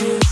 Yes.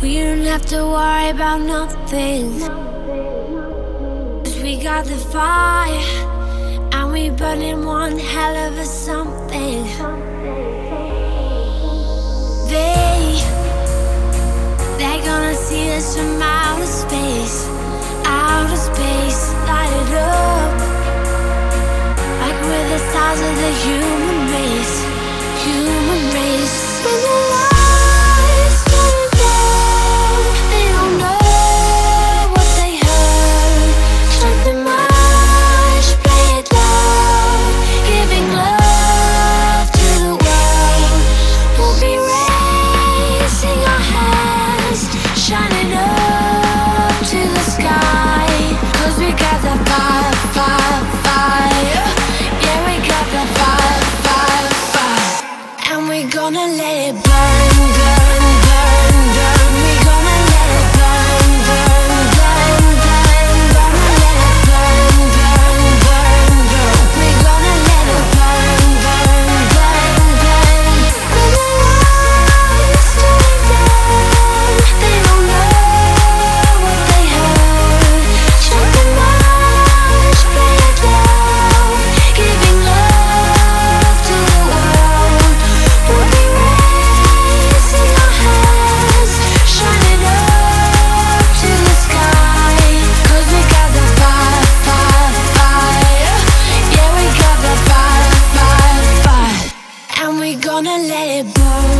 We don't have to worry about nothing. Cause we got the fire, and we burning one hell of a sun. gonna let it burn.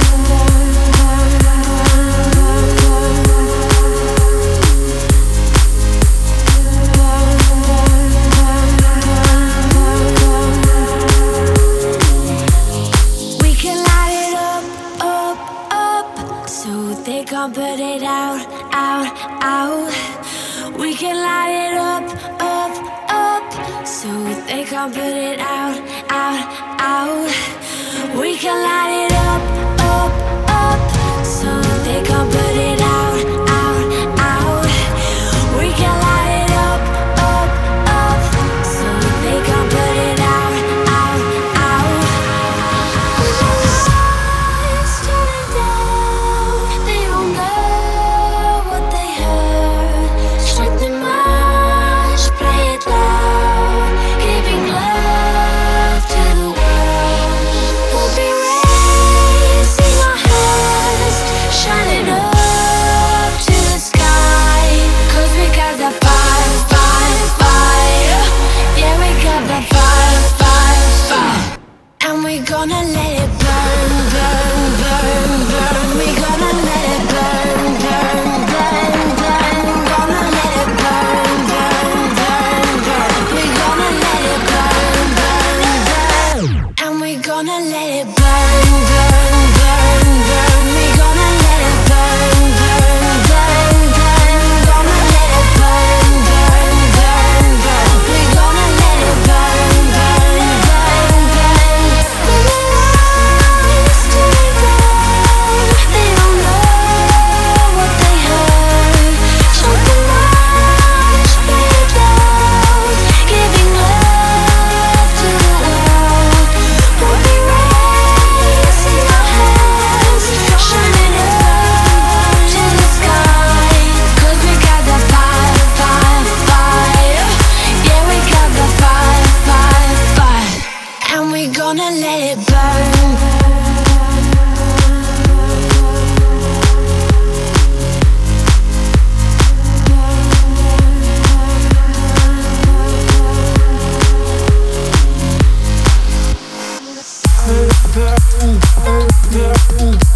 They can't put it out, out, out. We can light it up, up, up. So they can't put it out your lie. we gonna let it burn, burn. Perfect.